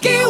Ski